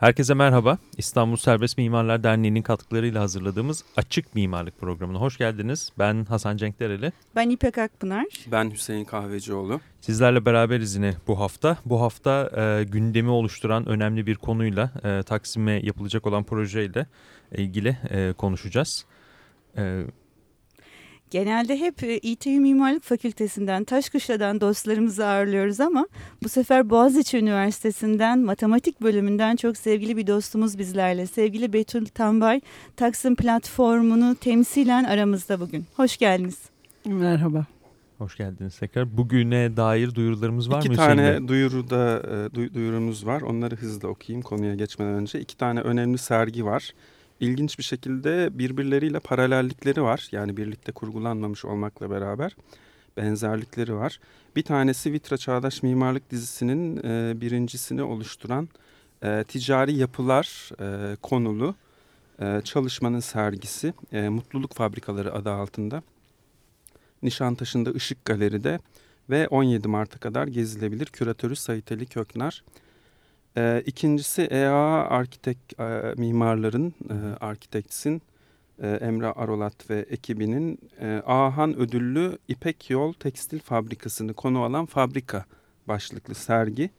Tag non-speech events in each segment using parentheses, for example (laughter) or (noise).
Herkese merhaba. İstanbul Serbest Mimarlar Derneği'nin katkılarıyla hazırladığımız Açık Mimarlık programına hoş geldiniz. Ben Hasan Cenk Dereli. Ben İpek Akpınar. Ben Hüseyin Kahvecioğlu. Sizlerle beraberiz yine bu hafta. Bu hafta e, gündemi oluşturan önemli bir konuyla e, Taksim'e yapılacak olan projeyle ilgili e, konuşacağız. E, Genelde hep e, İTÜ Mimarlık Fakültesinden, Taşkışla'dan dostlarımızı ağırlıyoruz ama bu sefer Boğaziçi Üniversitesi'nden, matematik bölümünden çok sevgili bir dostumuz bizlerle. Sevgili Betül Tambay, Taksim platformunu temsilen aramızda bugün. Hoş geldiniz. Merhaba. Hoş geldiniz tekrar. Bugüne dair duyurularımız var İki mı? İki tane duyuruda, e, duyurumuz var. Onları hızlı okuyayım konuya geçmeden önce. İki tane önemli sergi var ilginç bir şekilde birbirleriyle paralellikleri var. Yani birlikte kurgulanmamış olmakla beraber benzerlikleri var. Bir tanesi Vitra Çağdaş Mimarlık dizisinin e, birincisini oluşturan e, ticari yapılar e, konulu e, çalışmanın sergisi e, Mutluluk Fabrikaları adı altında. Nişantaşı'nda Işık Galeri'de ve 17 Mart'a kadar gezilebilir. Küratörü Sayit Ali Köknar. E, ikincisi EA Arkitek e, mimarların, e, Arkitekts'in e, Emre Arolat ve ekibinin e, Ahan ödüllü İpek Yol Tekstil Fabrikası'nı konu alan Fabrika başlıklı sergi.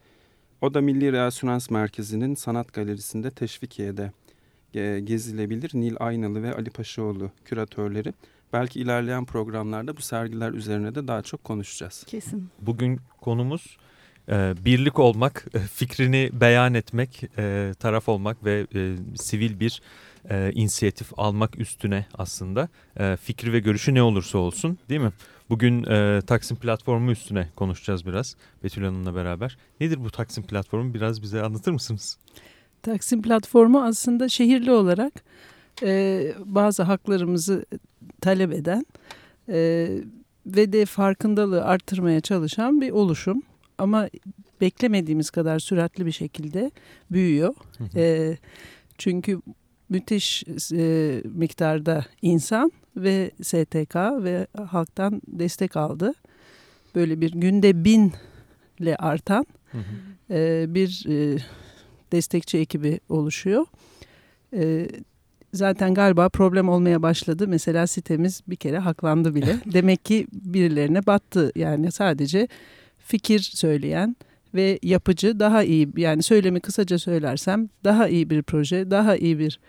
O da Milli Reasürans Merkezi'nin Sanat Galerisi'nde Teşvikiye'de e, gezilebilir. Nil Aynalı ve Ali Paşaoğlu küratörleri. Belki ilerleyen programlarda bu sergiler üzerine de daha çok konuşacağız. Kesin. Bugün konumuz e, birlik olmak, e, fikrini beyan etmek, e, taraf olmak ve sivil bir inisiyatif almak üstüne aslında fikri ve görüşü ne olursa olsun değil mi? Bugün Taksim platformu üstüne konuşacağız biraz Betül Hanım'la beraber. Nedir bu Taksim platformu biraz bize anlatır mısınız? Taksim platformu aslında şehirli olarak bazı haklarımızı talep eden ve de farkındalığı arttırmaya çalışan bir oluşum ama beklemediğimiz kadar süratli bir şekilde büyüyor. E, çünkü müthiş e, miktarda insan ve STK ve halktan destek aldı. Böyle bir günde binle artan E, bir e, destekçi ekibi oluşuyor. E, zaten galiba problem olmaya başladı. Mesela sitemiz bir kere haklandı bile. (laughs) Demek ki birilerine battı. Yani sadece fikir söyleyen ve yapıcı daha iyi yani söylemi kısaca söylersem daha iyi bir proje, daha iyi bir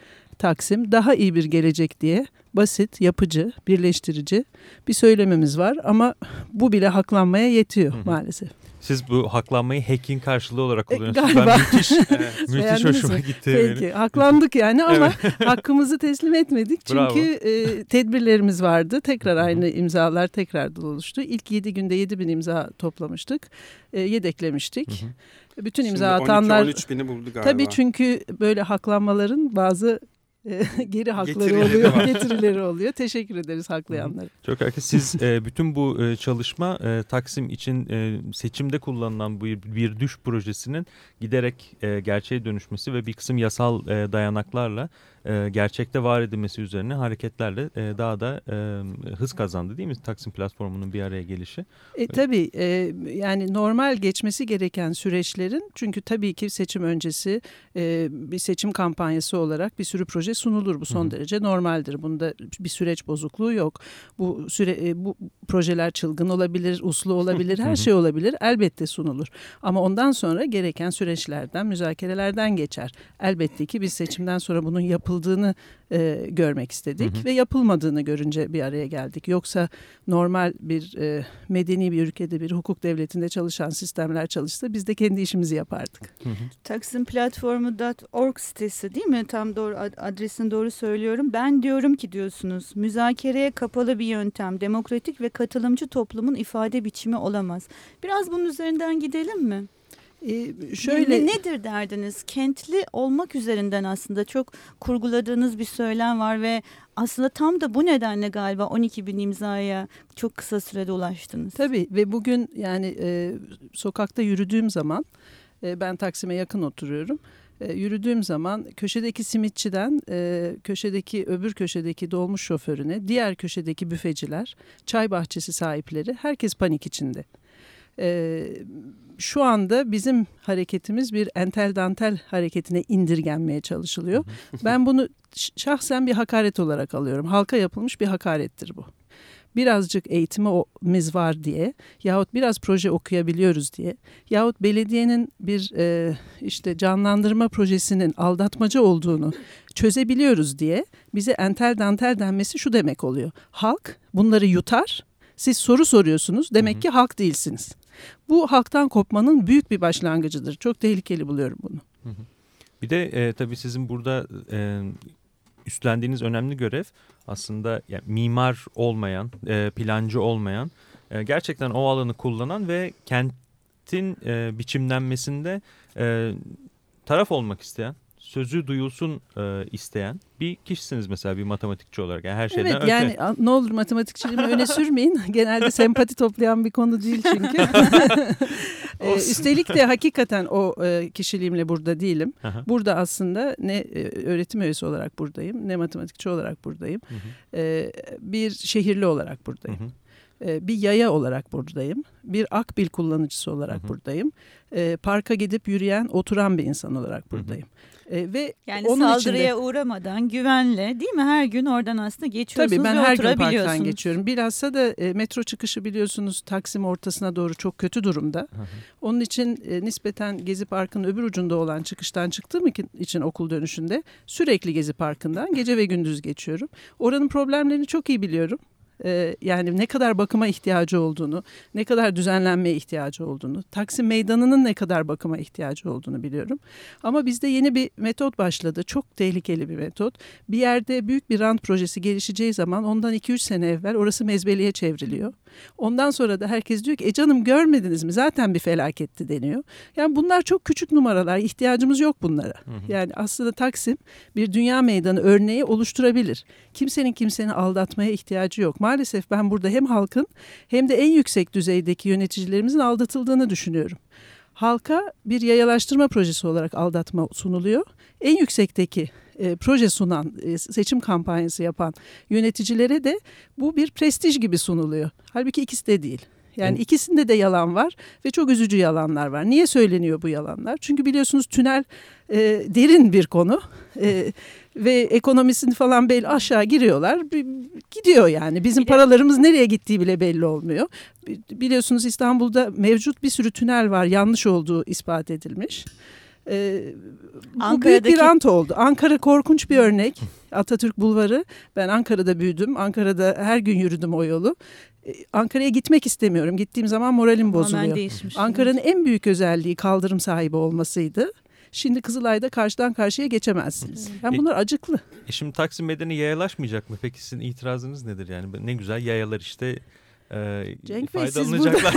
Taksim, daha iyi bir gelecek diye basit, yapıcı, birleştirici bir söylememiz var ama bu bile haklanmaya yetiyor maalesef. Siz bu haklanmayı hacking karşılığı olarak e, kullanıyorsunuz. Galiba. Ben müthiş, (laughs) müthiş hoşuma gitti. Peki benim. haklandık yani ama (laughs) hakkımızı teslim etmedik. Çünkü e, tedbirlerimiz vardı. Tekrar aynı imzalar tekrar oluştu. İlk 7 günde 7 bin imza toplamıştık. E, yedeklemiştik. Bütün imza Şimdi atanlar... 12-13 bini buldu galiba. Tabii çünkü böyle haklanmaların bazı geri hakları getirileri oluyor, var. (laughs) getirileri oluyor. Teşekkür ederiz haklayanlara. Çok herkes siz e, bütün bu e, çalışma e, Taksim için e, seçimde kullanılan bu bir, düş projesinin giderek e, gerçeğe dönüşmesi ve bir kısım yasal e, dayanaklarla e, gerçekte var edilmesi üzerine hareketlerle e, daha da e, hız kazandı değil mi Taksim platformunun bir araya gelişi? E, tabii e, yani normal geçmesi gereken süreçlerin çünkü tabii ki seçim öncesi e, bir seçim kampanyası olarak bir sürü proje sunulur. Bu son Hı. derece normaldir. Bunda bir süreç bozukluğu yok. Bu süre e, bu projeler çılgın olabilir, uslu olabilir, her şey olabilir. Elbette sunulur. Ama ondan sonra gereken süreçlerden, müzakerelerden geçer. Elbette ki biz seçimden sonra bunun yapıl yapıldığını e, görmek istedik hı hı. ve yapılmadığını görünce bir araya geldik. Yoksa normal bir e, medeni bir ülkede bir hukuk devletinde çalışan sistemler çalışsa biz de kendi işimizi yapardık. Hı hı. Taksim platformu.org sitesi değil mi? Tam doğru adresini doğru söylüyorum. Ben diyorum ki diyorsunuz müzakereye kapalı bir yöntem, demokratik ve katılımcı toplumun ifade biçimi olamaz. Biraz bunun üzerinden gidelim mi? Ee, şöyle ne, nedir derdiniz? Kentli olmak üzerinden aslında çok kurguladığınız bir söylem var ve aslında tam da bu nedenle galiba 12 bin imzaya çok kısa sürede ulaştınız. Tabii ve bugün yani e, sokakta yürüdüğüm zaman e, ben Taksim'e yakın oturuyorum. E, yürüdüğüm zaman köşedeki simitçiden e, köşedeki öbür köşedeki dolmuş şoförüne diğer köşedeki büfeciler çay bahçesi sahipleri herkes panik içinde. E, şu anda bizim hareketimiz bir entel dantel hareketine indirgenmeye çalışılıyor. ben bunu şahsen bir hakaret olarak alıyorum. Halka yapılmış bir hakarettir bu birazcık eğitimimiz var diye yahut biraz proje okuyabiliyoruz diye yahut belediyenin bir e, işte canlandırma projesinin aldatmaca olduğunu çözebiliyoruz diye bize entel dantel denmesi şu demek oluyor. Halk bunları yutar siz soru soruyorsunuz demek hı hı. ki halk değilsiniz. Bu halktan kopmanın büyük bir başlangıcıdır. Çok tehlikeli buluyorum bunu. Hı. Bir de e, tabii sizin burada e, üstlendiğiniz önemli görev aslında yani mimar olmayan, e, plancı olmayan, e, gerçekten o alanı kullanan ve kentin e, biçimlenmesinde e, taraf olmak isteyen, sözü duyulsun e, isteyen bir kişisiniz mesela bir matematikçi olarak. Yani her şeyden evet, öte. yani ne olur matematikçiliğimi öne sürmeyin. (laughs) Genelde sempati toplayan bir konu değil çünkü. (laughs) e, üstelik de (laughs) hakikaten o e, kişiliğimle burada değilim. Aha. Burada aslında ne e, öğretim üyesi olarak buradayım, ne matematikçi olarak buradayım. E, bir şehirli olarak buradayım. Hı hı bir yaya olarak buradayım. Bir akbil kullanıcısı olarak hı hı. buradayım. E, parka gidip yürüyen, oturan bir insan olarak buradayım. Hı hı. E, ve yani onun saldırıya içinde, uğramadan güvenle değil mi her gün oradan aslında geçiyorsunuz Tabii ben her gün parktan geçiyorum. Bilhassa da e, metro çıkışı biliyorsunuz Taksim ortasına doğru çok kötü durumda. Hı hı. Onun için e, nispeten Gezi Parkı'nın öbür ucunda olan çıkıştan çıktığım için okul dönüşünde sürekli Gezi Parkı'ndan gece ve gündüz geçiyorum. Oranın problemlerini çok iyi biliyorum e, yani ne kadar bakıma ihtiyacı olduğunu, ne kadar düzenlenmeye ihtiyacı olduğunu, Taksim Meydanı'nın ne kadar bakıma ihtiyacı olduğunu biliyorum. Ama bizde yeni bir metot başladı. Çok tehlikeli bir metot. Bir yerde büyük bir rant projesi gelişeceği zaman ondan 2-3 sene evvel orası mezbeliğe çevriliyor. Ondan sonra da herkes diyor ki e canım görmediniz mi zaten bir felaketti deniyor. Yani bunlar çok küçük numaralar ihtiyacımız yok bunlara. Hı hı. Yani aslında Taksim bir dünya meydanı örneği oluşturabilir. Kimsenin kimseni aldatmaya ihtiyacı yok. Maalesef ben burada hem halkın hem de en yüksek düzeydeki yöneticilerimizin aldatıldığını düşünüyorum. Halka bir yayalaştırma projesi olarak aldatma sunuluyor. En yüksekteki e, proje sunan, e, seçim kampanyası yapan yöneticilere de bu bir prestij gibi sunuluyor. Halbuki ikisi de değil. Yani ikisinde de yalan var ve çok üzücü yalanlar var. Niye söyleniyor bu yalanlar? Çünkü biliyorsunuz tünel e, derin bir konu e, ve ekonomisini falan belli aşağı giriyorlar. Gidiyor yani. Bizim paralarımız nereye gittiği bile belli olmuyor. Biliyorsunuz İstanbul'da mevcut bir sürü tünel var. Yanlış olduğu ispat edilmiş. Ee, bu büyük bir rant oldu. Ankara korkunç bir örnek. Atatürk Bulvarı. Ben Ankara'da büyüdüm. Ankara'da her gün yürüdüm o yolu. Ee, Ankara'ya gitmek istemiyorum. Gittiğim zaman moralim bozuluyor. Ankara'nın en büyük özelliği kaldırım sahibi olmasıydı. Şimdi Kızılay'da karşıdan karşıya geçemezsiniz. Yani bunlar acıklı. E şimdi Taksim Medeni yayalaşmayacak mı? Peki sizin itirazınız nedir? Yani ne güzel yayalar işte e, Cenk Bey siz burada... (laughs)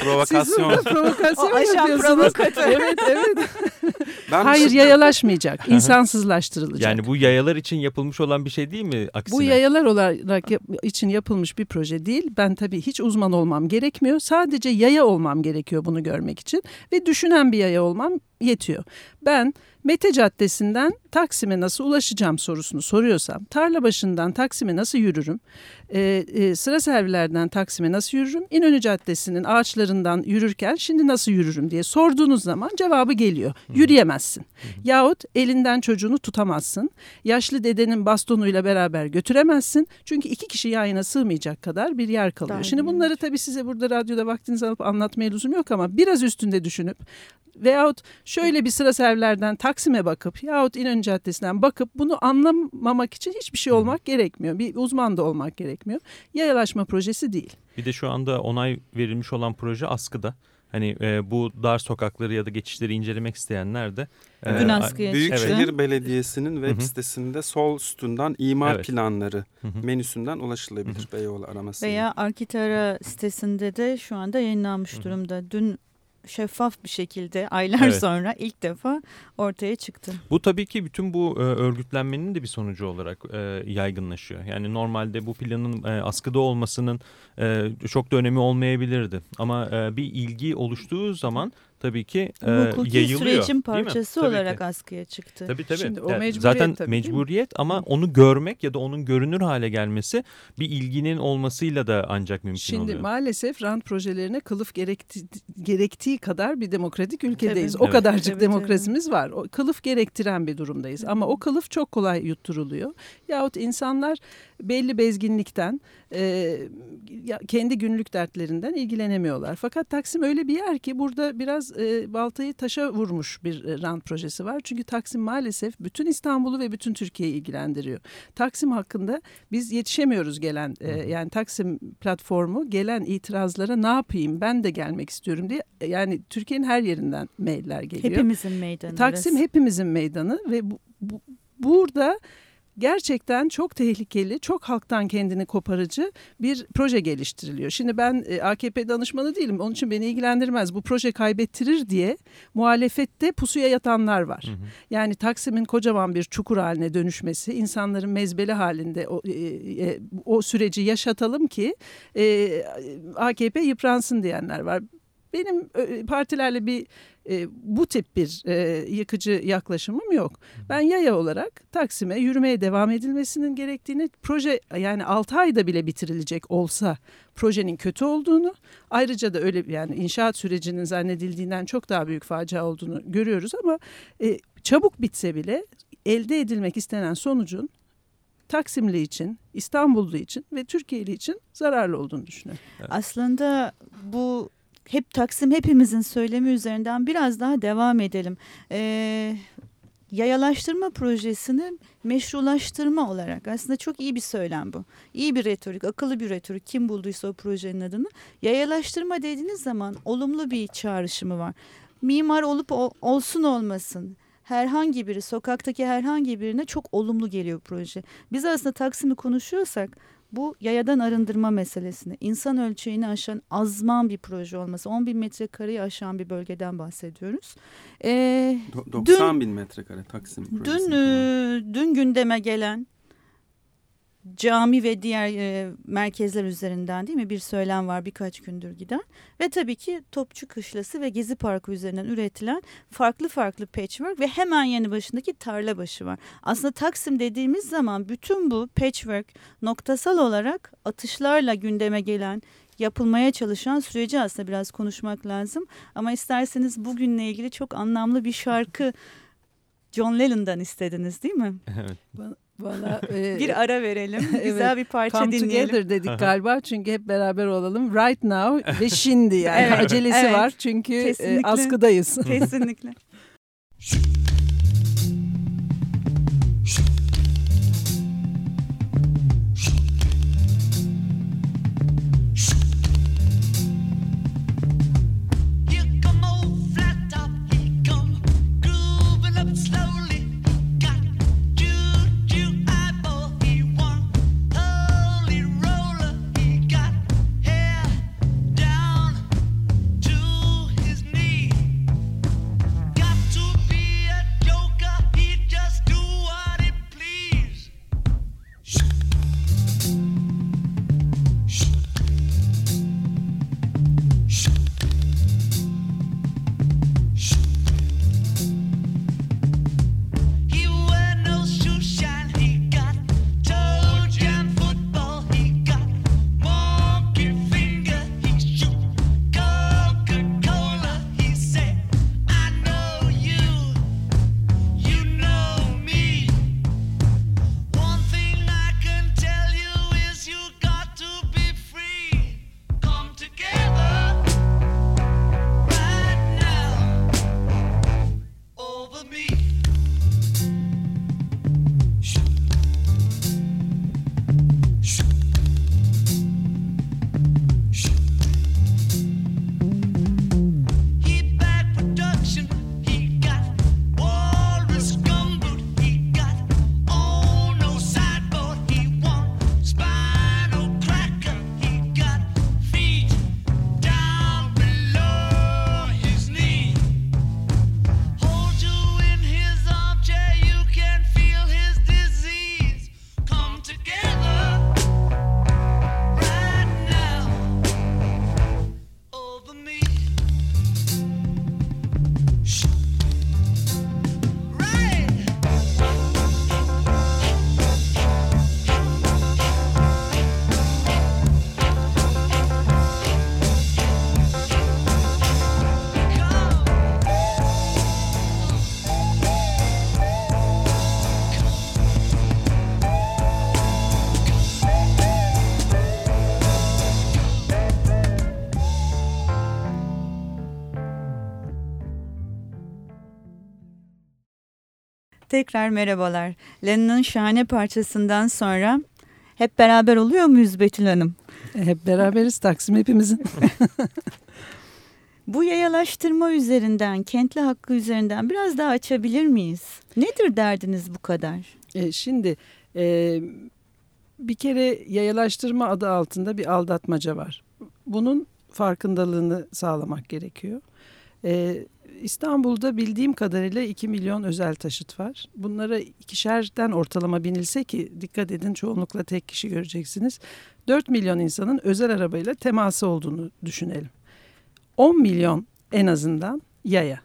provokasyon. Siz burada provokasyon o yapıyorsunuz. Provokatör. evet evet. (laughs) Ben Hayır yayalaşmayacak, insansızlaştırılacak. Yani bu yayalar için yapılmış olan bir şey değil mi aksine? Bu yayalar olarak yap için yapılmış bir proje değil. Ben tabii hiç uzman olmam gerekmiyor. Sadece yaya olmam gerekiyor bunu görmek için. Ve düşünen bir yaya olmam yetiyor. Ben Mete Caddesi'nden Taksim'e nasıl ulaşacağım sorusunu soruyorsam, tarla başından Taksim'e nasıl yürürüm, e, e, sıra servilerden Taksim'e nasıl yürürüm, İnönü Caddesi'nin ağaçlarından yürürken şimdi nasıl yürürüm diye sorduğunuz zaman cevabı geliyor. Yürüyemezsin. Yahut elinden çocuğunu tutamazsın. Yaşlı dedenin bastonuyla beraber götüremezsin. Çünkü iki kişi yayına sığmayacak kadar bir yer kalıyor. Şimdi bunları tabii size burada radyoda vaktinizi alıp anlatmaya lüzum yok ama biraz üstünde düşünüp veyahut şöyle bir sıra servilerden Taksim'e bakıp yahut İnönü Caddesi'nden bakıp bunu anlamamak için hiçbir şey olmak gerekmiyor. Bir uzman da olmak gerekmiyor. Yayalaşma projesi değil. Bir de şu anda onay verilmiş olan proje askıda. Hani e, bu dar sokakları ya da geçişleri incelemek isteyenler de e, Büyükşehir evet. Belediyesi'nin web sitesinde sol sütundan imar evet. planları menüsünden ulaşılabilir. Beyoğlu aramasıyla. Veya Arkitara sitesinde de şu anda yayınlanmış durumda. Dün şeffaf bir şekilde aylar evet. sonra ilk defa ortaya çıktı. Bu tabii ki bütün bu e, örgütlenmenin de bir sonucu olarak e, yaygınlaşıyor. Yani normalde bu planın e, askıda olmasının e, çok da önemi olmayabilirdi. Ama e, bir ilgi oluştuğu zaman tabii ki e, Hukuki yayılıyor. sürecin parçası Tabii olarak ki. askıya çıktı. Tabii tabii. Şimdi o Yani mecburiyet Zaten tabii, mecburiyet ama onu görmek ya da onun görünür hale gelmesi bir ilginin olmasıyla da ancak mümkün Şimdi oluyor. maalesef rant projelerine kılıf gerekti, gerektiği kadar bir demokratik ülkedeyiz. Tabii. O Evet. kadarcık Evet, demokrasimiz var. O kılıf gerektiren bir durumdayız. Ama o kılıf çok kolay yutturuluyor. Yahut insanlar belli bezginlikten, e, kendi günlük dertlerinden ilgilenemiyorlar. Fakat Taksim öyle bir yer ki burada biraz e, baltayı taşa vurmuş bir e, rant projesi var. Çünkü Taksim maalesef bütün İstanbul'u ve bütün Türkiye'yi ilgilendiriyor. Taksim hakkında biz yetişemiyoruz gelen e, yani Taksim platformu gelen itirazlara ne yapayım ben de gelmek istiyorum diye e, yani Türkiye'nin her yerinden mailler geliyor. Hepimizin meydanı. Taksim hepimizin meydanı ve bu, bu- burada gerçekten çok tehlikeli, çok halktan kendini koparıcı bir proje geliştiriliyor. Şimdi ben e, AKP danışmanı değilim. Onun için beni ilgilendirmez. Bu proje kaybettirir diye muhalefette pusuya yatanlar var. Hı hı. Yani Taksim'in kocaman bir çukur haline dönüşmesi, insanların mezbele halinde o, e, e, o süreci yaşatalım ki e, AKP yıpransın diyenler var. Benim e, partilerle bir e, bu tip bir e, yıkıcı yaklaşımım yok. Ben yaya olarak Taksim'e yürümeye devam edilmesinin gerektiğini, proje yani 6 ayda bile bitirilecek olsa projenin kötü olduğunu, ayrıca da öyle yani inşaat sürecinin zannedildiğinden çok daha büyük facia olduğunu görüyoruz ama e, çabuk bitse bile elde edilmek istenen sonucun Taksimli için, İstanbullu için ve Türkiye'li için zararlı olduğunu düşünüyorum. Aslında bu hep Taksim hepimizin söylemi üzerinden biraz daha devam edelim. Ee, yayalaştırma projesini meşrulaştırma olarak aslında çok iyi bir söylem bu. İyi bir retorik, akıllı bir retorik. Kim bulduysa o projenin adını. Yayalaştırma dediğiniz zaman olumlu bir çağrışımı var. Mimar olup olsun olmasın herhangi biri sokaktaki herhangi birine çok olumlu geliyor proje. Biz aslında Taksim'i konuşuyorsak bu yayadan arındırma meselesini, insan ölçeğini aşan azman bir proje olması, 10 bin metrekareyi aşan bir bölgeden bahsediyoruz. Ee, Do- 90 bin metrekare Taksim dün projesini e, dün gündeme gelen cami ve diğer e, merkezler üzerinden değil mi bir söylem var birkaç gündür giden ve tabii ki Topçu Kışlası ve Gezi Parkı üzerinden üretilen farklı farklı patchwork ve hemen yanı başındaki Tarlabaşı var. Aslında Taksim dediğimiz zaman bütün bu patchwork noktasal olarak atışlarla gündeme gelen yapılmaya çalışan süreci aslında biraz konuşmak lazım. Ama isterseniz bugünle ilgili çok anlamlı bir şarkı (laughs) John Lennon'dan istediniz değil mi? Evet. Valla (laughs) e, Bir ara verelim. (laughs) Evet, Güzel bir parça Come dinleyelim. together dedik galiba çünkü hep beraber olalım. Right now ve (laughs) şimdi yani Evet, acelesi evet. var çünkü e, Kesinlikle. askıdayız. Kesinlikle. Tekrar merhabalar. Lennon'un şahane parçasından sonra hep beraber oluyor muyuz Betül Hanım? Hep beraberiz Taksim hepimizin. (laughs) Bu yayalaştırma üzerinden, kentli hakkı üzerinden biraz daha açabilir miyiz? Nedir derdiniz bu kadar? E, şimdi e, bir kere yayalaştırma adı altında bir aldatmaca var. Bunun farkındalığını sağlamak gerekiyor. E, İstanbul'da bildiğim kadarıyla 2 milyon özel taşıt var. Bunlara ikişerden ortalama binilse ki dikkat edin çoğunlukla tek kişi göreceksiniz. 4 milyon insanın özel arabayla teması olduğunu düşünelim. 10 milyon en azından yaya.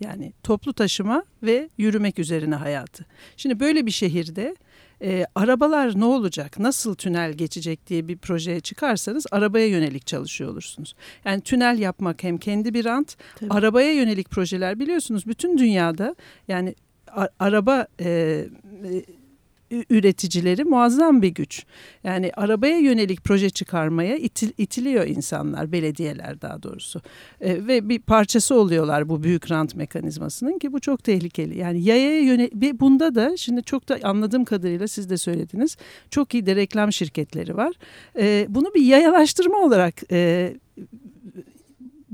Yani toplu taşıma ve yürümek üzerine hayatı. Şimdi böyle bir şehirde e, arabalar ne olacak, nasıl tünel geçecek diye bir projeye çıkarsanız arabaya yönelik çalışıyor olursunuz. Yani tünel yapmak hem kendi bir rant, Tabii. arabaya yönelik projeler biliyorsunuz bütün dünyada yani araba e, e, üreticileri muazzam bir güç. Yani arabaya yönelik proje çıkarmaya itil- itiliyor insanlar, belediyeler daha doğrusu. E, ve bir parçası oluyorlar bu büyük rant mekanizmasının ki bu çok tehlikeli. Yani yayaya yönelik bunda da şimdi çok da anladığım kadarıyla siz de söylediniz. Çok iyi de reklam şirketleri var. E, bunu bir yayalaştırma olarak e,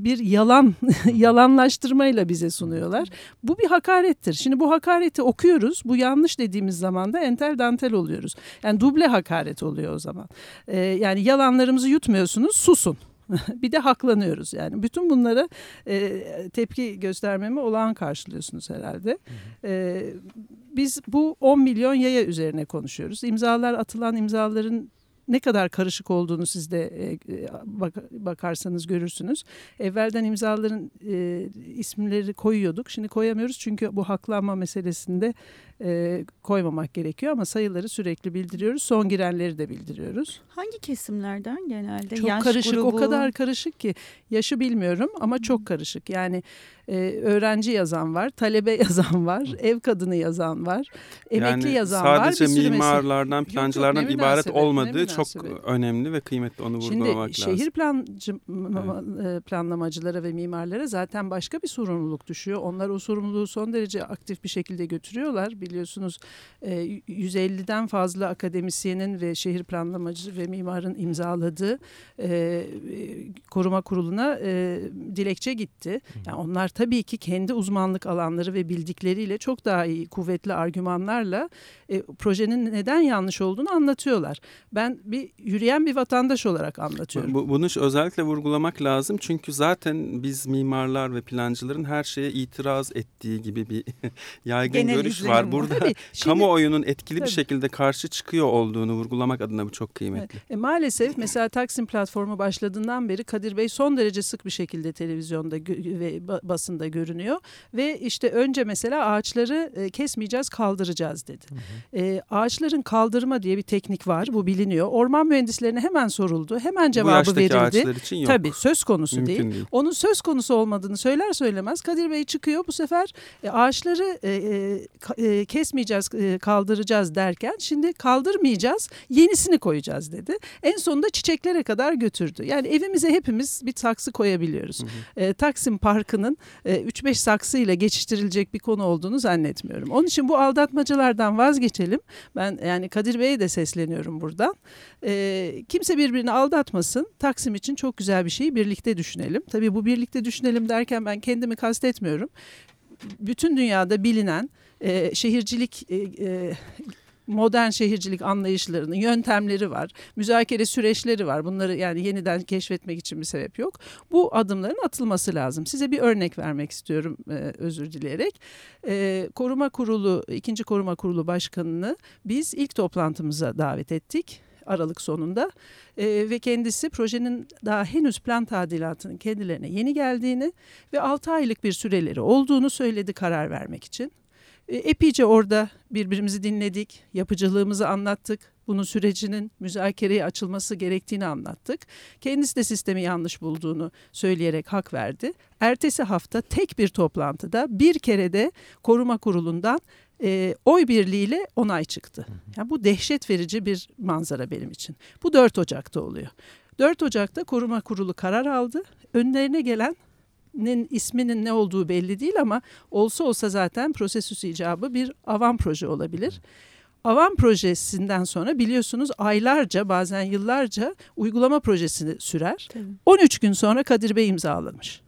bir yalan (laughs) yalanlaştırmayla bize sunuyorlar. Bu bir hakarettir. Şimdi bu hakareti okuyoruz. Bu yanlış dediğimiz zaman da entel dantel oluyoruz. Yani duble hakaret oluyor o zaman. Ee, yani yalanlarımızı yutmuyorsunuz susun. (laughs) bir de haklanıyoruz yani. Bütün bunlara e, tepki göstermemi olağan karşılıyorsunuz herhalde. E, biz bu 10 milyon yaya üzerine konuşuyoruz. İmzalar atılan imzaların ne kadar karışık olduğunu siz de e, e, bak- bakarsanız görürsünüz. Evvelden imzaların e, isimleri koyuyorduk. Şimdi koyamıyoruz çünkü bu haklanma meselesinde e, koymamak gerekiyor ama sayıları sürekli bildiriyoruz. Son girenleri de bildiriyoruz. Hangi kesimlerden genelde? Çok Yaş karışık o grubu? kadar karışık ki yaşı bilmiyorum ama çok karışık. Yani e, öğrenci yazan var, talebe (laughs) yazan var, ev kadını yazan var, emekli yani yazan var. sadece mimarlardan, yok, plancılardan ne ibaret münasebet, ne olmadığı çok önemli ve kıymetli onu Şimdi vurgulamak lazım. şehir plancı, e, planlamacılara ve mimarlara zaten başka bir sorumluluk düşüyor. Onlar o sorumluluğu son derece aktif bir şekilde götürüyorlar. Biliyorsunuz e, 150'den fazla akademisyenin ve şehir planlamacı ve mimarın imzaladığı e, e, koruma kuruluna e, dilekçe gitti. Yani onlar tabii ki kendi uzmanlık alanları ve bildikleriyle çok daha iyi kuvvetli argümanlarla e, projenin neden yanlış olduğunu anlatıyorlar. Ben bir yürüyen bir vatandaş olarak anlatıyorum. Bu, bunu özellikle vurgulamak lazım çünkü zaten biz mimarlar ve plancıların her şeye itiraz ettiği gibi bir (laughs) yaygın Genel görüş var. var. Burada Tabii, (laughs) şimdi- kamuoyunun etkili Tabii. bir şekilde karşı çıkıyor olduğunu vurgulamak adına bu çok kıymetli. E, maalesef mesela Taksim platformu başladığından beri Kadir Bey son derece sık bir şekilde televizyonda ve ba- basında görünüyor ve işte önce mesela ağaçları e, kesmeyeceğiz kaldıracağız dedi. E, ağaçların kaldırma diye bir teknik var bu biliniyor. Orman mühendislerine hemen soruldu hemen cevabı verildi. ağaçlar için yok. Tabii söz konusu Mümkün değil. değil. Onun söz konusu olmadığını söyler söylemez Kadir Bey çıkıyor bu sefer e, ağaçları e, kesmeyeceğiz e, kaldıracağız derken şimdi kaldırmayacağız yenisini koyacağız dedi. En sonunda çiçeklere kadar götürdü. Yani evimize hepimiz bir saksı koyabiliyoruz. E, Taksim Parkı'nın e, 3-5 saksıyla geçiştirilecek bir konu olduğunu zannetmiyorum. Onun için bu aldatmacalardan vazgeçelim. Ben yani Kadir Bey'e de sesleniyorum buradan. E, kimse birbirini aldatmasın. Taksim için çok güzel bir şeyi birlikte düşünelim. Tabii bu birlikte düşünelim derken ben kendimi kastetmiyorum. Bütün dünyada bilinen e, şehircilik e, e, modern şehircilik anlayışlarının yöntemleri var. Müzakere süreçleri var. Bunları yani yeniden keşfetmek için bir sebep yok. Bu adımların atılması lazım. Size bir örnek vermek istiyorum e, özür dileyerek. E, koruma kurulu, ikinci koruma kurulu başkanını biz ilk toplantımıza davet ettik. Aralık sonunda E, ve kendisi projenin daha henüz plan tadilatının kendilerine yeni geldiğini ve 6 aylık bir süreleri olduğunu söyledi karar vermek için. E, Epeyce orada birbirimizi dinledik, yapıcılığımızı anlattık. Bunun sürecinin müzakereye açılması gerektiğini anlattık. Kendisi de sistemi yanlış bulduğunu söyleyerek hak verdi. Ertesi hafta tek bir toplantıda bir kere de koruma kurulundan e, oy birliğiyle onay çıktı. Yani bu dehşet verici bir manzara benim için. Bu 4 Ocak'ta oluyor. 4 Ocak'ta koruma kurulu karar aldı. Önlerine gelen isminin ne olduğu belli değil ama olsa olsa zaten prosesüs icabı bir avan proje olabilir. Avan projesinden sonra biliyorsunuz aylarca bazen yıllarca uygulama projesi sürer. Tabii. 13 gün sonra Kadir Bey imzalamış.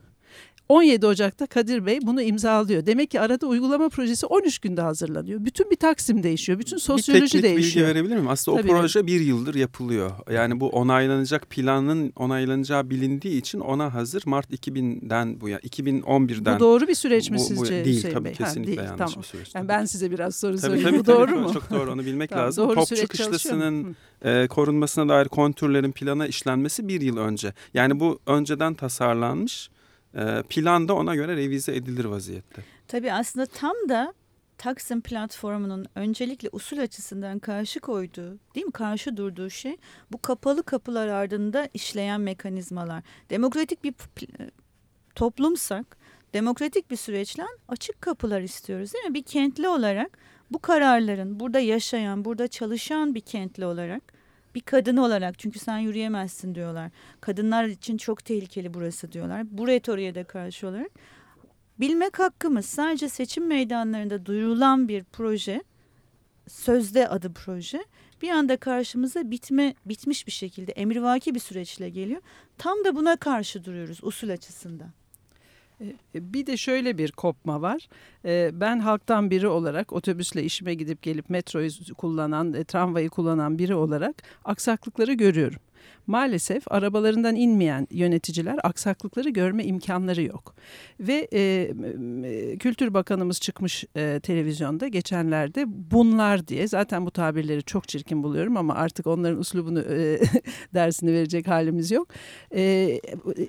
17 Ocak'ta Kadir Bey bunu imzalıyor. Demek ki arada uygulama projesi 13 günde hazırlanıyor. Bütün bir taksim değişiyor. Bütün bir sosyoloji teknik bilgi değişiyor. verebilir miyim? Aslında Tabii. o proje bir yıldır yapılıyor. Yani bu onaylanacak planın onaylanacağı bilindiği için ona hazır Mart 2000'den bu ya 2011'den. Bu doğru bir süreç mi Bu- bu sizce Değil Hüseyin tabii Bey? Ha, kesinlikle değil, yanlış tamam. bir süreç. Yani ben size biraz soru Tabii, sorayım. tabii, Bu doğru tabii. mu? Çok doğru onu bilmek Tamam, lazım. doğru Topçu? Kışlası'nın e, korunmasına dair kontürlerin plana işlenmesi bir yıl önce. Yani bu önceden tasarlanmış. E, plan da ona göre revize edilir vaziyette. Tabii aslında tam da Taksim platformunun öncelikle usul açısından karşı koyduğu, değil mi? Karşı durduğu şey bu kapalı kapılar ardında işleyen mekanizmalar. Demokratik bir pl- toplumsak, demokratik bir süreçle açık kapılar istiyoruz değil mi? Bir kentli olarak bu kararların burada yaşayan, burada çalışan bir kentli olarak, bir kadın olarak çünkü sen yürüyemezsin diyorlar. Kadınlar için çok tehlikeli burası diyorlar. Bu retoriğe de karşı olarak bilmek hakkımız sadece seçim meydanlarında duyurulan bir proje, sözde adı proje, bir anda karşımıza bitme bitmiş bir şekilde emrivaki bir süreçle geliyor. Tam da buna karşı duruyoruz usul açısından. E, Bir de şöyle bir kopma var. E, Ben halktan biri olarak otobüsle işime gidip gelip metroyu kullanan, e, tramvayı kullanan biri olarak aksaklıkları görüyorum. Maalesef arabalarından inmeyen yöneticiler aksaklıkları görme imkanları yok. Ve e, m- Kültür Bakanımız çıkmış e, televizyonda geçenlerde bunlar diye zaten bu tabirleri çok çirkin buluyorum ama artık onların uslubunu e, (laughs) dersini verecek halimiz yok. E,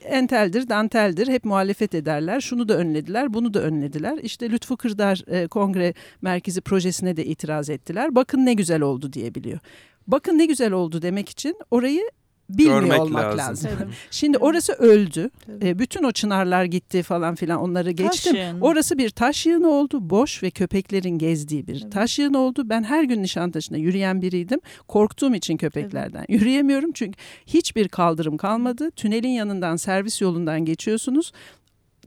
enteldir, danteldir hep muhalefet ederler. Şunu da önlediler, bunu da önlediler. İşte Lütfü Kırdar e, Kongre Merkezi projesine de itiraz ettiler. Bakın ne güzel oldu diyebiliyor. Bakın ne güzel oldu demek için orayı bilmiyor Görmek olmak lazım. lazım. Tabii. Şimdi orası öldü. Tabii. E, bütün o çınarlar gitti falan filan onları geçtim. Taş yığını. Orası bir taş yığını oldu. Boş ve köpeklerin gezdiği bir Tabii. taş yığını oldu. Ben her gün Nişantaşı'nda yürüyen biriydim. Korktuğum için köpeklerden. Yürüyemiyorum çünkü hiçbir kaldırım kalmadı. Tünelin yanından servis yolundan geçiyorsunuz.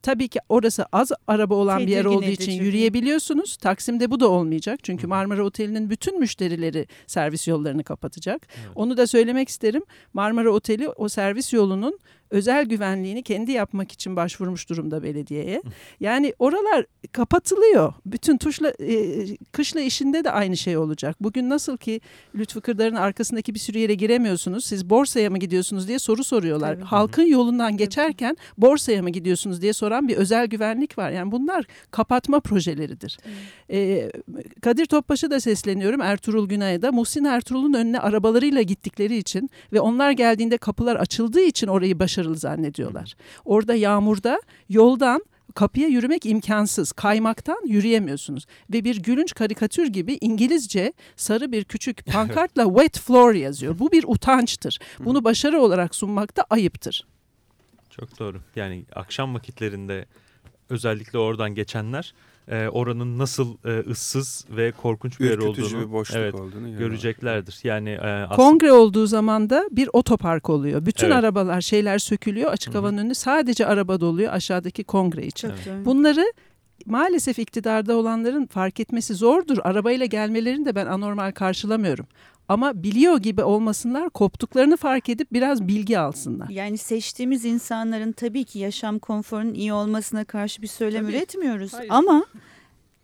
Tabii ki orası az araba olan bir yer Tedirgin olduğu için edici. yürüyebiliyorsunuz. Taksim'de bu da olmayacak. Çünkü Marmara Oteli'nin bütün müşterileri servis yollarını kapatacak. Evet. Onu da söylemek isterim. Marmara Oteli o servis yolunun özel güvenliğini kendi yapmak için başvurmuş durumda belediyeye. Yani oralar kapatılıyor. Bütün tuşla e, kışla işinde de aynı şey olacak. Bugün nasıl ki Lütfü Kırdar'ın arkasındaki bir sürü yere giremiyorsunuz. Siz borsaya mı gidiyorsunuz diye soru soruyorlar. Tabii. Halkın yolundan geçerken borsaya mı gidiyorsunuz diye soran bir özel güvenlik var. Yani bunlar kapatma projeleridir. E, Kadir Topbaş'a da sesleniyorum. Ertuğrul Günay'a da. Muhsin Ertuğrul'un önüne arabalarıyla gittikleri için ve onlar geldiğinde kapılar açıldığı için orayı başarılı zannediyorlar. Orada yağmurda yoldan kapıya yürümek imkansız. Kaymaktan yürüyemiyorsunuz. Ve bir gülünç karikatür gibi İngilizce sarı bir küçük (laughs) pankartla wet floor yazıyor. Bu bir utançtır. Bunu başarı olarak sunmak da ayıptır. Çok doğru. Yani akşam vakitlerinde özellikle oradan geçenler e, oranın nasıl e, ıssız ve korkunç bir yer olduğunu bir boşluk evet, olduğunu göreceklerdir. Yani e, aslında Kongre olduğu zaman da bir otopark oluyor. Bütün Evet. arabalar şeyler sökülüyor. Açık Hı hı. havanın önü sadece araba doluyor aşağıdaki kongre için. Doğru. Bunları maalesef iktidarda olanların fark etmesi zordur. Arabayla gelmelerini de ben anormal karşılamıyorum. Ama biliyor gibi olmasınlar, koptuklarını fark edip biraz bilgi alsınlar. Yani seçtiğimiz insanların tabii ki yaşam konforunun iyi olmasına karşı bir söylem Tabii. üretmiyoruz. Hayır. Ama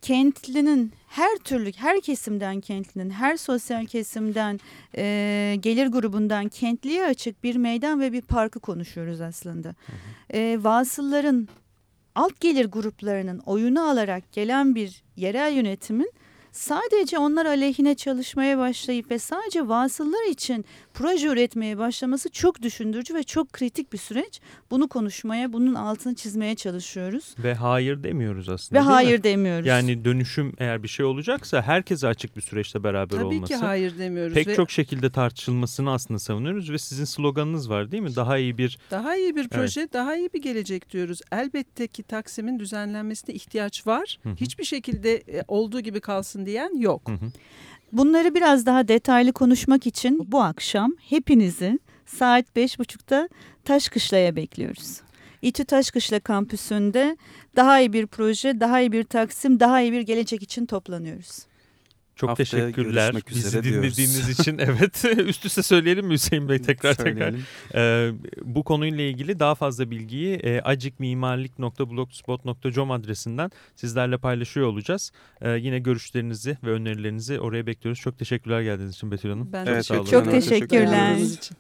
kentlinin her türlü, her kesimden kentlinin, her sosyal kesimden, e, gelir grubundan kentliye açık bir meydan ve bir parkı konuşuyoruz aslında. E, vasılların, alt gelir gruplarının oyunu alarak gelen bir yerel yönetimin sadece onlar aleyhine çalışmaya başlayıp ve sadece vasıllar için proje üretmeye başlaması çok düşündürücü ve çok kritik bir süreç. Bunu konuşmaya, bunun altını çizmeye çalışıyoruz. ve hayır demiyoruz aslında. Ve değil mi? hayır demiyoruz. Yani dönüşüm eğer bir şey olacaksa herkese açık bir süreçte beraber Tabii olması. ki hayır demiyoruz. Pek ve çok şekilde tartışılmasını aslında savunuyoruz ve sizin sloganınız var değil mi? Daha iyi bir Daha iyi bir proje, daha iyi bir gelecek diyoruz. Elbette ki Taksim'in düzenlenmesine ihtiyaç var. Hı hı. Hiçbir şekilde e, olduğu gibi kalsın diyen yok. Hı hı. Bunları biraz daha detaylı konuşmak için bu akşam hepinizi saat beş buçukta Taşkışla'ya bekliyoruz. İTÜ Taşkışla kampüsünde daha iyi bir proje, daha iyi bir Taksim, daha iyi bir gelecek için toplanıyoruz. Çok Haftaya teşekkürler bizi üzere diyoruz. dinlediğiniz (laughs) için. Evet (laughs) üst üste söyleyelim mi Hüseyin Bey tekrar tekrar. Söyleyelim. Ee, bu konuyla ilgili daha fazla bilgiyi e, acikmimarlik.blogspot.com adresinden sizlerle paylaşıyor olacağız. Ee, yine görüşlerinizi ve önerilerinizi oraya bekliyoruz. Çok teşekkürler geldiğiniz için Betül Hanım. Ben Evet, Çok ederim. teşekkürler. İçin.